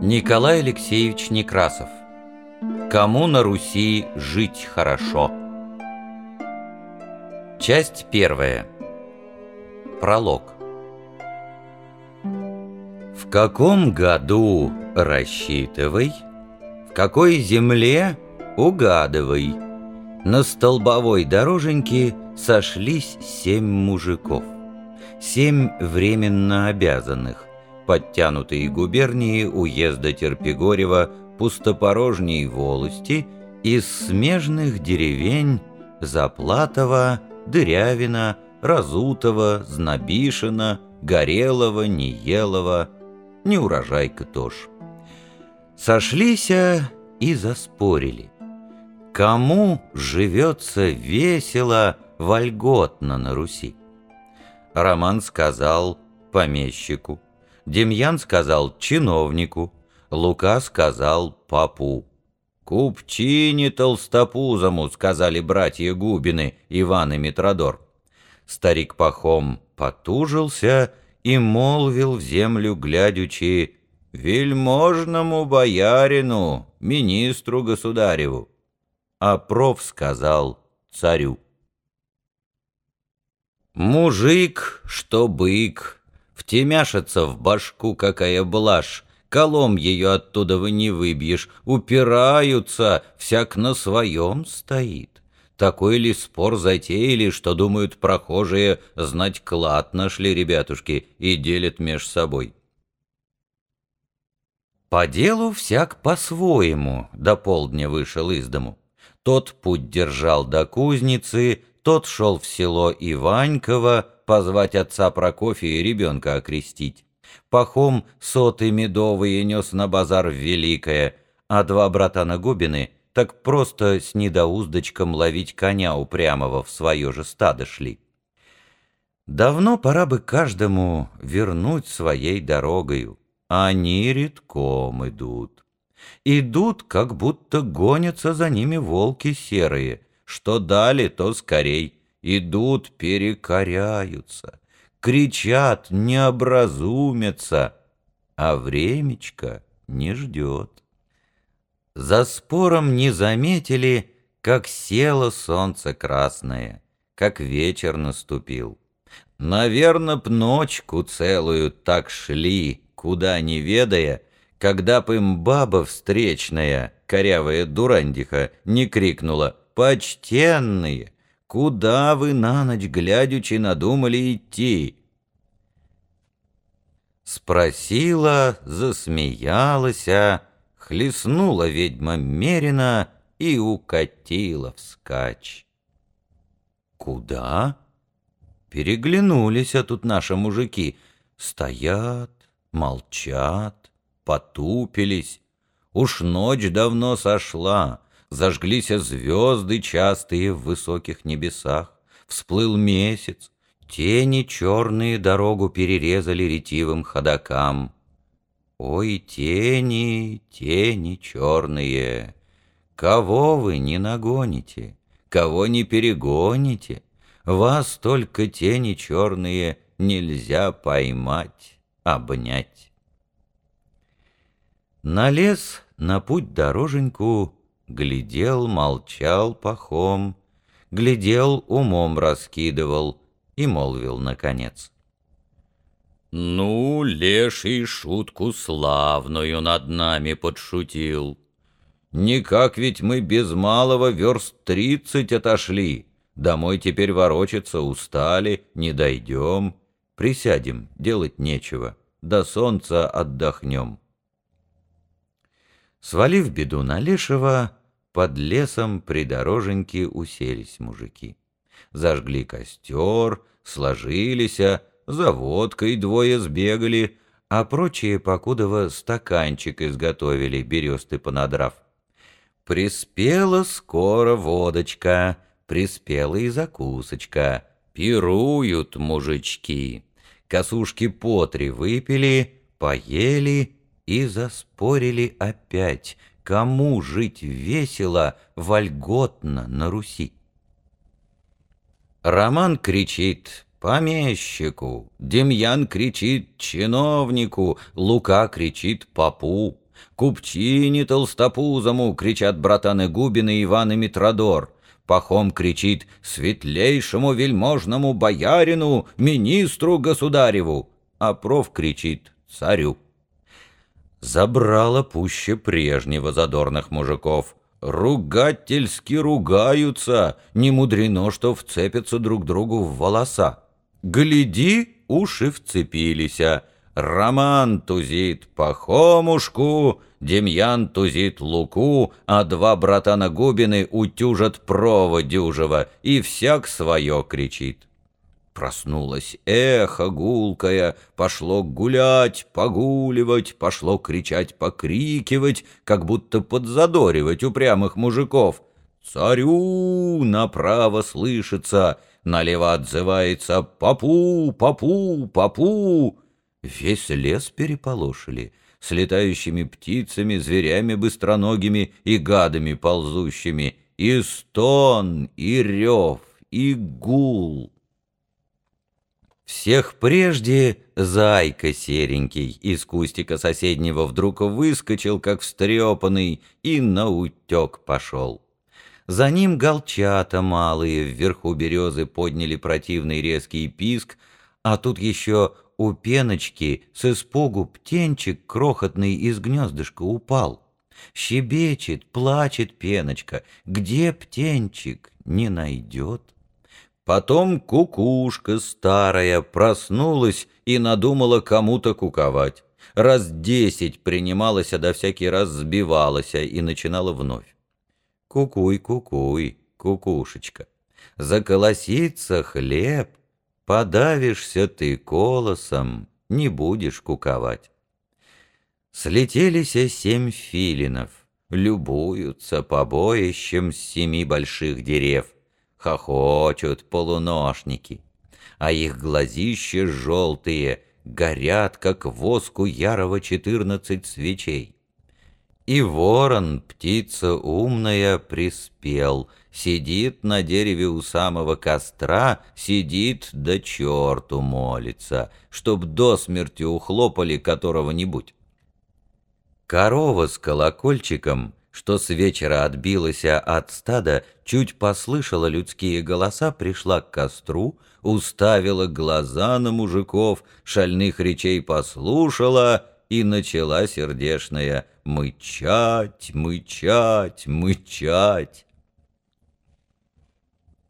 Николай Алексеевич Некрасов Кому на Руси жить хорошо? Часть первая Пролог В каком году рассчитывай, в какой земле угадывай. На столбовой дороженьке сошлись семь мужиков, семь временно обязанных, подтянутые губернии уезда Терпигорева, пустопорожней волости, из смежных деревень Заплатова, Дырявина, Разутова, Знобишина, Горелого, Неелова, Неурожайка тоже. Сошлися и заспорили. Кому живется весело, вольготно на Руси? Роман сказал помещику, Демьян сказал чиновнику, Лука сказал папу. «Купчине толстопузому», — сказали братья Губины, Иван и Митродор. Старик Пахом потужился и молвил в землю, глядячи, «Вельможному боярину, министру государеву». А проф сказал царю. «Мужик, что бык, Втемяшится в башку какая блажь, Колом ее оттуда вы не выбьешь, Упираются, всяк на своем стоит. Такой ли спор затеяли, что думают прохожие, Знать клад нашли ребятушки и делят меж собой? По делу всяк по-своему до полдня вышел из дому. Тот путь держал до кузницы, тот шел в село Иваньково, позвать отца Прокофия и ребенка окрестить. Пахом соты медовые нес на базар в Великое, а два брата Нагубины так просто с недоуздочком ловить коня упрямого в свое же стадо шли. Давно пора бы каждому вернуть своей дорогою, они редком идут. Идут, как будто гонятся за ними волки серые, что дали, то скорей идут, перекоряются, кричат, не образумятся, а времечко не ждет. За спором не заметили, как село солнце красное, как вечер наступил. Наверно, б ночку целую так шли, куда не ведая, когда б им баба встречная, корявая дурандиха, не крикнула «Почтенные! Куда вы на ночь глядячи надумали идти?» Спросила, засмеялась, хлестнула ведьма мерина и укатила вскачь. «Куда?» Переглянулись, а тут наши мужики. Стоят, молчат, потупились. Уж ночь давно сошла, Зажглись звезды частые в высоких небесах, Всплыл месяц, тени черные дорогу Перерезали ретивым ходокам. Ой, тени, тени черные, Кого вы не нагоните, кого не перегоните, Вас только тени черные нельзя поймать, обнять. На лес, на путь дороженьку Глядел, молчал пахом, Глядел, умом раскидывал И молвил наконец. «Ну, леший шутку славную над нами подшутил. Никак ведь мы без малого верст тридцать отошли. Домой теперь ворочаться устали, не дойдем. Присядем, делать нечего, до солнца отдохнем». Свалив беду на Лешего, под лесом при дороженьке уселись мужики. Зажгли костер, сложились, за водкой двое сбегали, а прочие покудово стаканчик изготовили, бересты понадрав. Приспела скоро водочка, приспела и закусочка, пируют мужички. Косушки по три выпили, поели и заспорили опять, кому жить весело, вольготно на Руси. Роман кричит помещику, Демьян кричит чиновнику, Лука кричит попу. Купчине толстопузому кричат братаны Губин и Иван и Митродор. Пахом кричит светлейшему вельможному боярину, министру государеву, а проф кричит царю. Забрало пуще прежнего задорных мужиков. Ругательски ругаются, не мудрено, что вцепятся друг другу в волоса. Гляди, уши вцепились, Роман тузит Пахомушку, Демьян тузит Луку, а два братана Губины утюжат Прова дюжего, и всяк свое кричит. Проснулось эхо гулкое, пошло гулять, погуливать, пошло кричать, покрикивать, как будто подзадоривать упрямых мужиков. «Царю!» направо слышится, налево отзывается «Папу! Папу! Папу!» Весь лес переполошили, с летающими птицами, зверями быстроногими и гадами ползущими, и стон, и рев, и гул. Всех прежде зайка серенький из кустика соседнего вдруг выскочил, как встрепанный, и наутек пошел. За ним голчата малые вверху березы подняли противный резкий писк, а тут еще у пеночки с испугу птенчик крохотный из гнездышка упал. Щебечет, плачет пеночка, где птенчик не найдет. Потом кукушка старая проснулась и надумала кому-то куковать. Раз десять принималась, а до всякий раз сбивалась и начинала вновь. Кукуй, кукуй, кукушечка, заколосится хлеб — Подавишься ты колосом, не будешь куковать. Слетелися семь филинов, любуются побоищем семи больших дерев, хохочут полуношники, а их глазища желтые горят, как воску ярого четырнадцать свечей. И ворон, птица умная, приспел, Сидит на дереве у самого костра, Сидит да черту молится, Чтоб до смерти ухлопали которого-нибудь. Корова с колокольчиком, что с вечера отбилась от стада, Чуть послышала людские голоса, пришла к костру, Уставила глаза на мужиков, Шальных речей послушала — и начала сердешная мычать, мычать, мычать.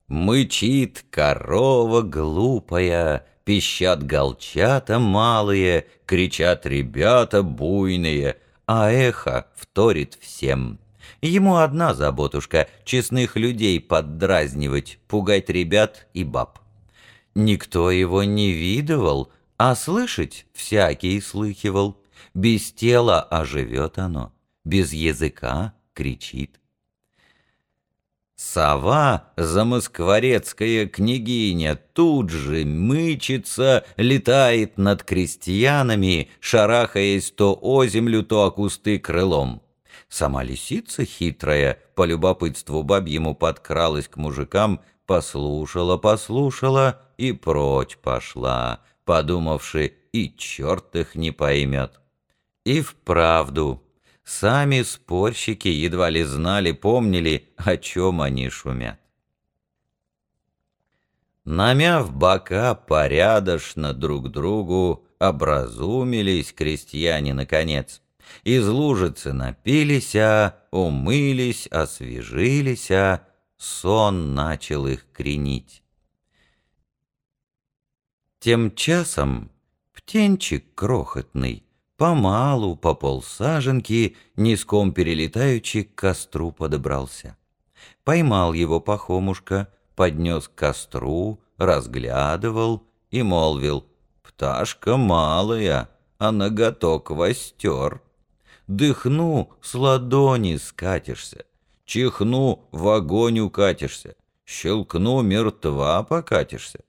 Мычит корова глупая, пищат голчата малые, кричат ребята буйные, а эхо вторит всем. Ему одна заботушка — честных людей поддразнивать, пугать ребят и баб. Никто его не видывал, а слышать всякий слыхивал. Без тела оживет оно, без языка кричит. Сова, замоскворецкая княгиня, тут же мычится, летает над крестьянами, шарахаясь то о землю, то о кусты крылом. Сама лисица хитрая, по любопытству бабьему подкралась к мужикам, послушала, послушала и прочь пошла, подумавши, и черт их не поймет. И вправду, сами спорщики едва ли знали, помнили, о чем они шумят. Намяв бока порядочно друг другу, образумились крестьяне наконец. Из лужицы напились, а умылись, освежились, а сон начал их кренить. Тем часом птенчик крохотный Помалу, по полсаженки, низком перелетаючи, к костру подобрался. Поймал его Пахомушка, поднес к костру, разглядывал и молвил, «Пташка малая, а ноготок востер. Дыхну, с ладони скатишься, чихну, в огонь укатишься, щелкну, мертва покатишься.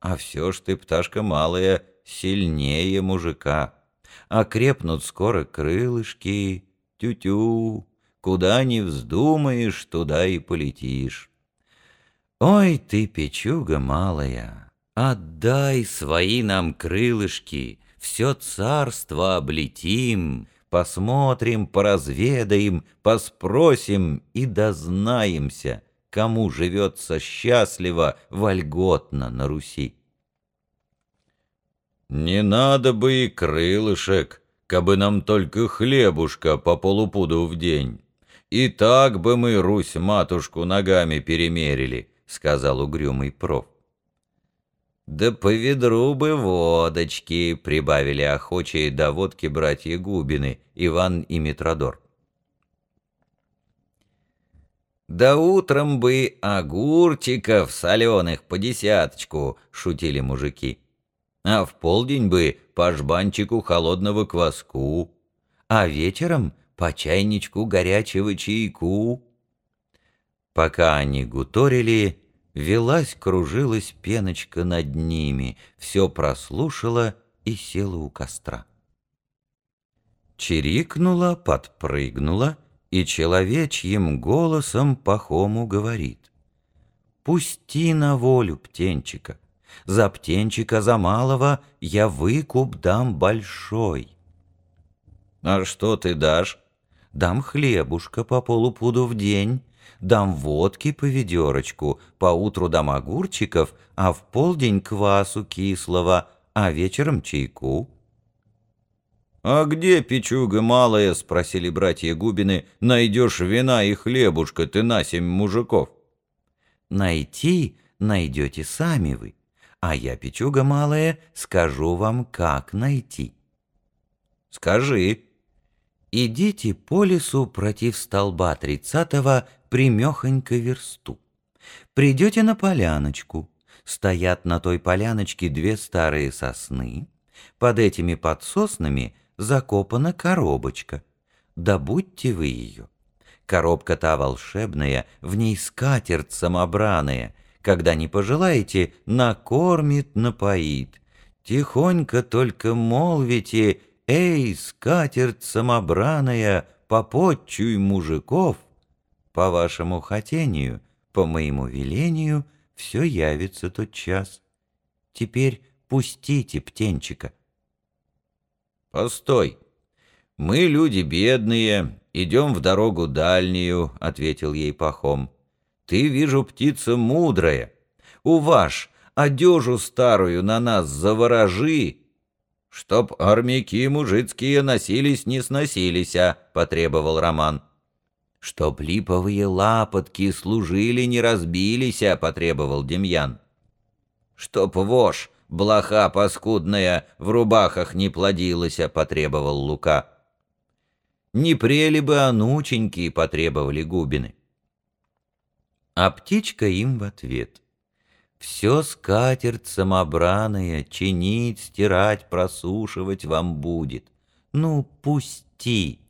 А все ж ты, пташка малая, сильнее мужика» окрепнут скоро крылышки, тю-тю, куда не вздумаешь, туда и полетишь. Ой ты, печуга малая, отдай свои нам крылышки, Все царство облетим, Посмотрим, поразведаем, поспросим и дознаемся, Кому живется счастливо, вольготно на Руси. Не надо бы и крылышек, Кабы нам только хлебушка по полупуду в день. И так бы мы Русь-матушку ногами перемерили, Сказал угрюмый проф. «Да по ведру бы водочки», — прибавили охочие до водки братья Губины, Иван и Митродор. «Да утром бы огурчиков соленых по десяточку», — шутили мужики. «А в полдень бы по жбанчику холодного кваску, а вечером по чайничку горячего чайку». Пока они гуторили, Велась, кружилась пеночка над ними, Все прослушала и села у костра. Чирикнула, подпрыгнула И человечьим голосом Пахому говорит. «Пусти на волю птенчика, За птенчика за малого Я выкуп дам большой». «А что ты дашь?» «Дам хлебушка по полупуду в день» дам водки по ведерочку, поутру дам огурчиков, а в полдень квасу кислого, а вечером чайку». «А где, печуга малая?» — спросили братья Губины. «Найдешь вина и хлебушка ты на семь мужиков». «Найти найдете сами вы, а я, печуга малая, скажу вам, как найти». «Скажи». «Идите по лесу против столба тридцатого примехонько версту. Придете на поляночку. Стоят на той поляночке две старые сосны. Под этими подсоснами закопана коробочка. Добудьте вы ее. Коробка та волшебная, в ней скатерть самобраная. Когда не пожелаете, накормит, напоит. Тихонько только молвите, «Эй, скатерть самобраная, попотчуй мужиков!» По вашему хотению, по моему велению, все явится тот час. Теперь пустите птенчика. Постой. Мы люди бедные, идем в дорогу дальнюю, ответил ей Пахом. Ты, вижу, птица мудрая. Уваж, одежу старую на нас заворожи, чтоб армяки мужицкие носились не сносились, а, потребовал Роман. «Чтоб липовые лапотки служили, не разбились», — потребовал Демьян. «Чтоб вошь, блоха паскудная, в рубахах не плодилась», — потребовал Лука. «Не прели бы анученьки», — потребовали Губины. А птичка им в ответ. «Все скатерть самобраная, чинить, стирать, просушивать вам будет. Ну, пусти!»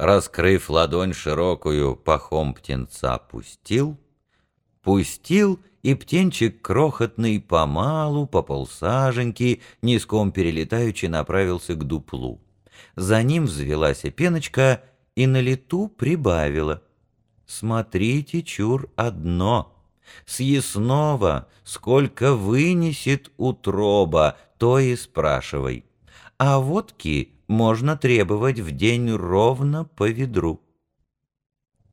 раскрыв ладонь широкую, пахом птенца пустил, пустил, и птенчик крохотный помалу, по полсаженьки, низком перелетаючи направился к дуплу. За ним взвелась пеночка и на лету прибавила. «Смотрите, чур, одно!» Съестного, сколько вынесет утроба, то и спрашивай. А водки можно требовать в день ровно по ведру.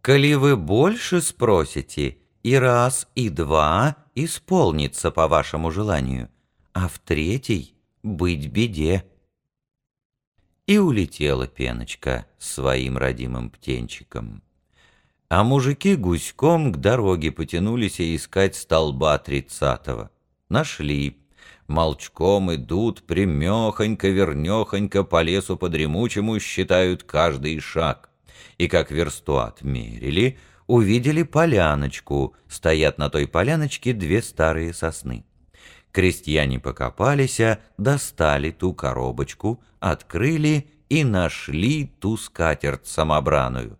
Коли вы больше спросите, и раз, и два исполнится по вашему желанию, а в третий быть беде. И улетела пеночка своим родимым птенчиком. А мужики гуськом к дороге потянулись искать столба тридцатого. Нашли молчком идут, примехонько-вернехонько по лесу подремучему считают каждый шаг. И как версту отмерили, увидели поляночку, стоят на той поляночке две старые сосны. Крестьяне покопались, достали ту коробочку, открыли и нашли ту скатерть самобраную.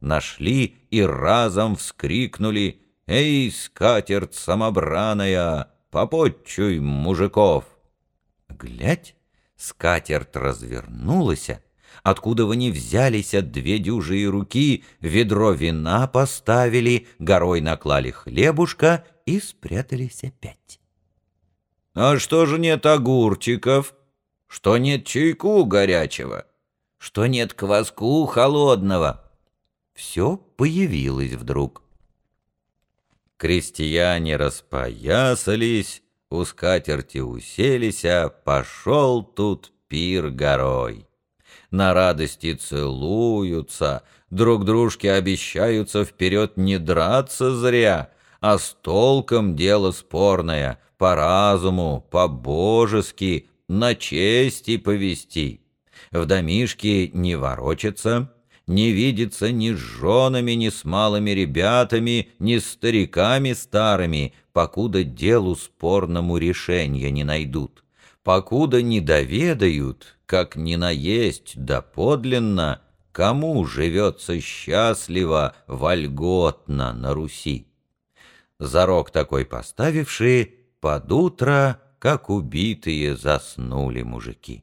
Нашли и разом вскрикнули «Эй, скатерть самобраная!» попотчуй мужиков. Глядь, скатерть развернулась, Откуда вы не взялись от две дюжие руки, ведро вина поставили, горой наклали хлебушка и спрятались опять. А что же нет огурчиков? Что нет чайку горячего? Что нет кваску холодного? Все появилось вдруг. Крестьяне распоясались, у скатерти уселись, а пошел тут пир горой. На радости целуются, друг дружке обещаются вперед не драться зря, а с толком дело спорное, по разуму, по-божески, на чести повести. В домишке не ворочаться, не видится ни с женами, ни с малыми ребятами, ни с стариками старыми, покуда делу спорному решения не найдут, покуда не доведают, как не наесть да подлинно, кому живется счастливо, вольготно на Руси. Зарок такой поставившие, под утро, как убитые, заснули мужики.